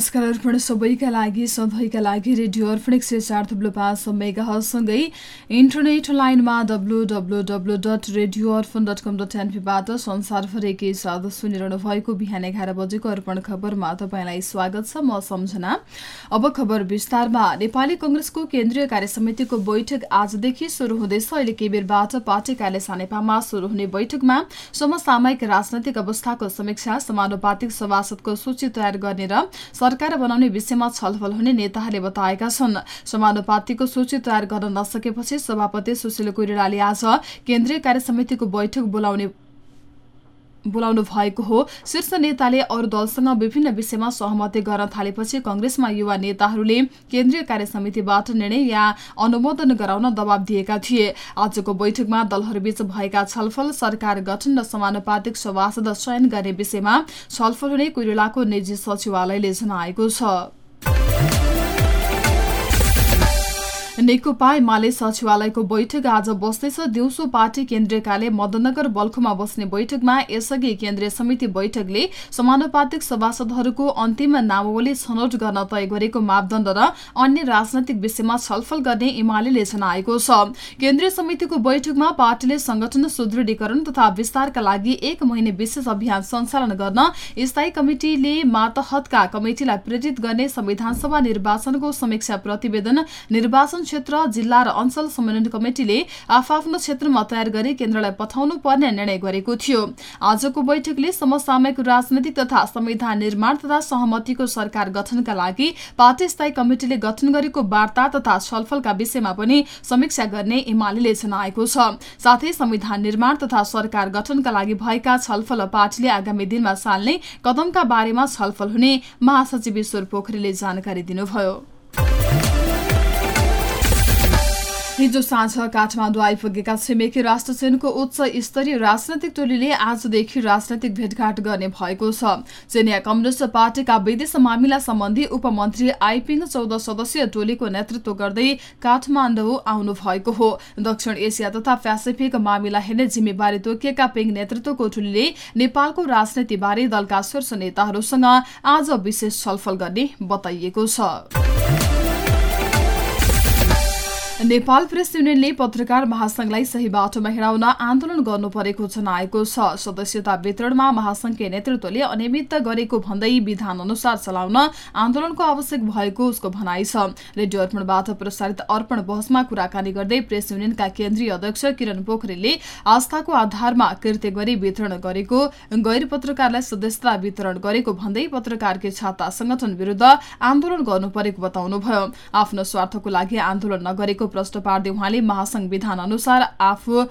नमस्कार अर्पण सबैका लागि सधैँका लागि रेडियो अर्पण एक सय चार थुप्लो पाँच मेगासँगै इन्टरनेट लाइनमा W W W dot radio Arpan dot com dot एनपीबाट संसारभरिकै साथ सुनिरहनु भएको बिहान एघार बजेको अर्पण खबरमा तपाईँलाई स्वागत छ। म सम्झना। अब खबर विस्तारमा। नेपाली कंग्रेसको केन्द्रीय कार्यसमितिको बैठक आजदेखि शुरू हुँदैछ। अहिले केही बेरबाट पार्टी कार्य सानेपामा शुरू हुने बैठकमा समसामयिक राजनैतिक अवस्थाको समीक्षा समानुपातिक सभासदको सूची तयार गर्ने र सरकार बनाउने विषयमा छलफल हुने नेताहरूले बताएका छन्। समानुपातिको सूची तयार गर्न नसकेपछि सभापति सुशील कोइरालाले आज केन्द्रीय कार्य समितिको बैठक बोलाउने बोलाउनु भएको हो। शीर्ष नेताले अरू दलसँग विभिन्न विषयमा सहमति गर्न थालेपछि कंग्रेसमा युवा नेताहरूले केन्द्रीय कार्य समितिबाट निर्णय या अनुमोदन गराउन दबाव दिएका थिए। आजको बैठकमा दलहरूबीच भएका छलफल सरकार गठन र समानुपातिक सभासद चयन गर्ने विषयमा छलफल हुने कोइरालाको निजी सचिवालयले जनाएको छ। नेकपा एमाले सचिवालयको बैठक आज बस्दैछ दिउँसो पार्टी केन्द्रीय कार्य मदनगर बल्खुमा बस्ने बैठकमा यसअघि केन्द्रीय समिति बैठकले समानुपातिक सभासदहरूको अन्तिम नामावली छनौट गर्न तय गरेको मापदण्ड र अन्य राजनैतिक विषयमा छलफल गर्ने एमाले जनाएको छ। केन्द्रीय समितिको बैठकमा पार्टीले संगठन सुदृढीकरण तथा विस्तारका लागि एक महिने विशेष अभियान सञ्चालन गर्न स्थायी कमिटिले मातहतका कमिटिलाई प्रेरित गर्ने संविधानसभा निर्वाचनको समीक्षा प्रतिवेदन निर्वाचन क्षेत्र जिल्ला र अञ्चल समन्वयन कमिटिले आफ्नो क्षेत्रमा तयार गरी केन्द्रलाई पठाउनु पर्ने निर्णय गरेको थियो। आजको बैठकले समसामयिक राजनैतिक तथा संविधान निर्माण तथा सहमतिको सरकार गठनका लागि पार्टी स्थायी कमिटिले गठन गरेको वार्ता तथा छलफलका विषयमा पनि समीक्षा गर्ने एमाले जनाएको छ। साथै संविधान निर्माण तथा सरकार गठनका लागि भएका छलफल पार्टीले आगामी दिनमा साल्ने कदमका बारेमा छलफल हुने महासचिव ईश्वर पोखरेलले जानकारी दिनुभयो। हिजो साँझ काठमाडौँ आइपुगेका छिमेकी राष्ट्रसेनको उच्च स्तरीय राजनैतिक टोलीले आजदेखि राजनैतिक भेटघाट गर्ने भएको छ। चेनिया कम्युनिष्ट पार्टीका विदेश मामिला सम्बन्धी उपमन्त्री आइपिङ चौध सदस्यीय टोलीको नेतृत्व गर्दै काठमाडौँ आउनु भएको हो। दक्षिण एसिया तथा पेसिफिक मामिला हेर्ने जिम्मेवारी तोकिएका पिङ नेतृत्वको टोलीले नेपालको राजनीतिबारे दलका शीर्ष नेताहरूसँग आज विशेष छलफल गर्ने बताइएको छ। नेपाल प्रेस युनियनले पत्रकार महासंघलाई सही बाटोमा हिँडाउन आन्दोलन गर्नु परेको जनाएको छ। सदस्यता वितरणमा महासंघकै नेतृत्वले अनियमित गरेको भन्दै विधान अनुसार चलाउन आन्दोलनको आवश्यक भएको उसको भनाइ छ। रेडियो अर्पणबाट प्रसारित अर्पण बहसमा कुराकानी गर्दै प्रेस युनियनका केन्द्रीय अध्यक्ष किरण पोखरेलले आस्थाको आधारमा कृत्य गरी वितरण गरेको गैर पत्रकारलाई सदस्यता वितरण गरेको भन्दै पत्रकारकै छाता संगठन विरूद्ध आन्दोलन गर्नु परेको बताउनुभयो। आफ्नो स्वार्थको लागि आन्दोलन नगरेको प्रश्न पार्दै उहाँले महासंघ विधान अनुसार आफू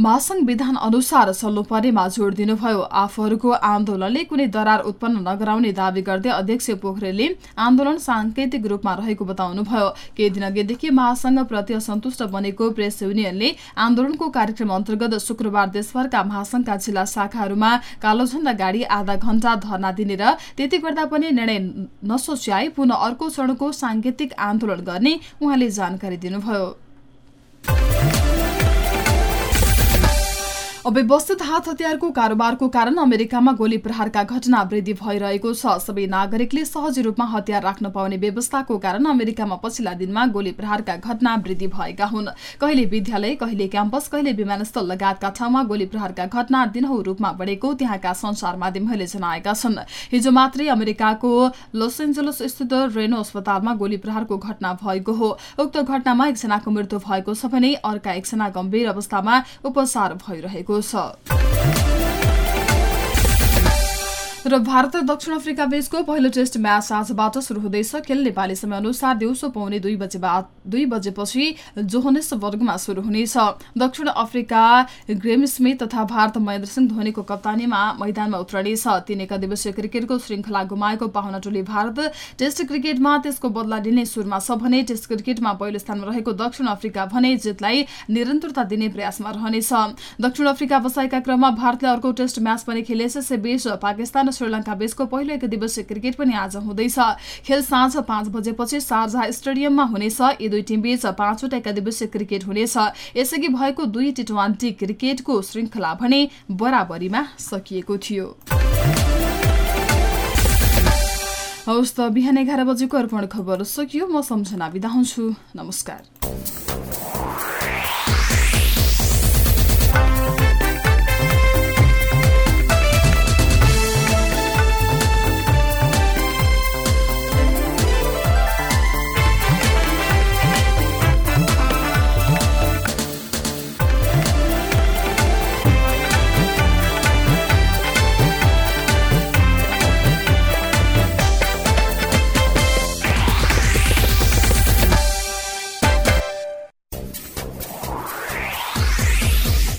महासंघ विधान अनुसार चल्नुपर्नेमा जोड़ दिनुभयो। आफूहरूको आन्दोलनले कुनै दरार उत्पन्न नगराउने दावी गर्दै अध्यक्ष पोखरेलले आन्दोलन सांकेतिक रूपमा रहेको बताउनुभयो। केही दिन अघिदेखि महासंघ प्रति असन्तुष्ट बनेको प्रेस युनियनले आन्दोलनको कार्यक्रम अन्तर्गत शुक्रबार देशभरका महासंघका जिल्ला शाखाहरूमा कालो झण्डा गाडी आधा घण्टा धरना दिने र त्यति गर्दा पनि निर्णय नसोच्याई पुनः अर्को चरणको सांकेतिक आन्दोलन गर्ने उहाँले जानकारी दिनुभयो। अव्यवस्थित हात हतियारको कारोबारको कारण अमेरिकामा गोली प्रहारका घटना वृद्धि भइरहेको छ। सबै नागरिकले सहज रूपमा हतियार राख्न पाउने व्यवस्थाको कारण अमेरिकामा पछिल्ला दिनमा गोली प्रहारका घटना वृद्धि भएका हुन्। कहिले विद्यालय कहिले क्याम्पस कहिले विमानस्थल लगायतका ठाउँमा गोली प्रहारका घटना दिनहु रूपमा बढेको त्यहाँका संसार माध्यमहरूले जनाएका छन्। हिजो मात्रै अमेरिकाको लस एन्जलस स्थित रेनो अस्पतालमा गोली प्रहारको घटना भएको हो। उक्त घटनामा एकजनाको मृत्यु भएको छ भने अर्का एकजना गम्भीर अवस्थामा उपचार भइरहेको छ र भारत र दक्षिण अफ्रिका बीचको पहिलो टेस्ट म्याच आजबाट शुरू हुँदैछ। खेल नेपाली समय अनुसार दिउँसो पाउने दुई बजे दुई बजेपछि जोहनेसबर्गमा शुरू हुनेछ। दक्षिण अफ्रिका ग्रेम स्मिथ तथा भारत महेन्द्र सिंह धोनीको कप्तानीमा मैदानमा उत्रनेछ। तीन एक दिवसीय क्रिकेटको श्रृङ्खला गुमाएको पाहुना टोली भारत। टेस्ट क्रिकेटमा त्यसको बदला लिने सुरमा छ भने टेस्ट क्रिकेटमा पहिलो स्थानमा रहेको दक्षिण अफ्रिका भने जितलाई निरन्तरता दिने प्रयासमा रहनेछ। दक्षिण अफ्रिका बसाइका क्रममा भारतले अर्को टेस्ट म्याच पनि खेलेछ। यसैबीच पाकिस्तान श्रीलङ्का बीचको पहिलो एक दिवसीय क्रिकेट पनि आज हुँदैछ। खेल साँझ पाँच बजेपछि शारजा स्टेडियममा हुनेछ। यी दुई टिम बीच पाँचवटा एक दिवसीय क्रिकेट हुनेछ। यसअघि भएको दुई टी ट्वेन्टी क्रिकेटको श्रृङ्खला भने बराबरीमा सकिएको थियो। हवस् त बिहान एघार बजेको अर्पण खबर सकियो। म सम्झना बिदा हुन्छु। नमस्कार।